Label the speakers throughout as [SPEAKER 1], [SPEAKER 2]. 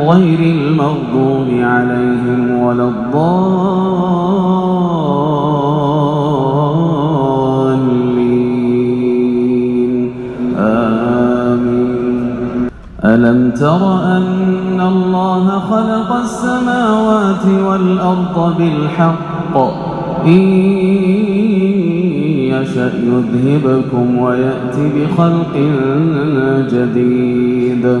[SPEAKER 1] غير المغضوب عليهم ولا الضالين. آمين. ألم تر أن الله خلق السماوات والأرض بالحق؟ إن يشأ يذهبكم ويأتي بخلق جديد.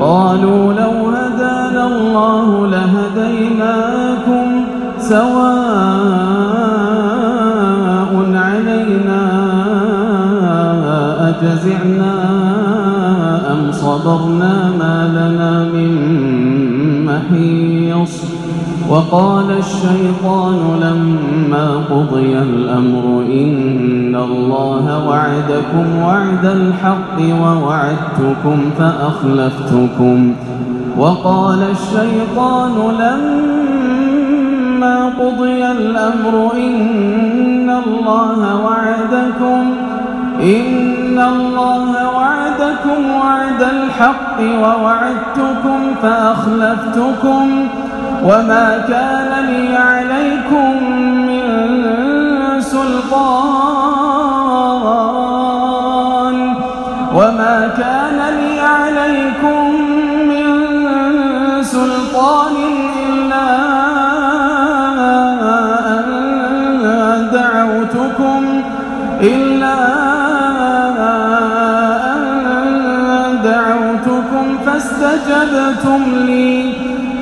[SPEAKER 1] قالوا لو هدانا الله لهديناكم سواء علينا أجزعنا أم صبرنا ما لنا من محيص وقال الشيطان لما قضي الأمر إن الله وعدكم وعد الحق ووعدتكم فأخلفتكم. وقال الشيطان لما قضي الأمر إن الله وعدكم إن الله وعدكم وعد الحق ووعدتكم فأخلفتكم. وما كان لي عليكم من سلطان وما كان لي عليكم من سلطان إلا أن دعوتكم إلا أن دعوتكم فاستجبتم لي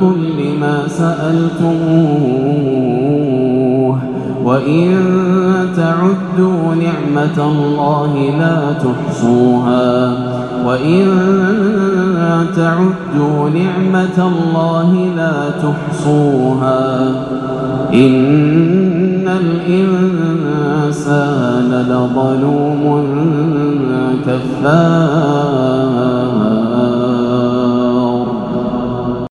[SPEAKER 1] كل ما سألتموه. وإن تعدوا نعمة الله لا تحصوها. وإن تعدوا نعمة الله لا تحصوها. إن الإنسان لظلوم كفار.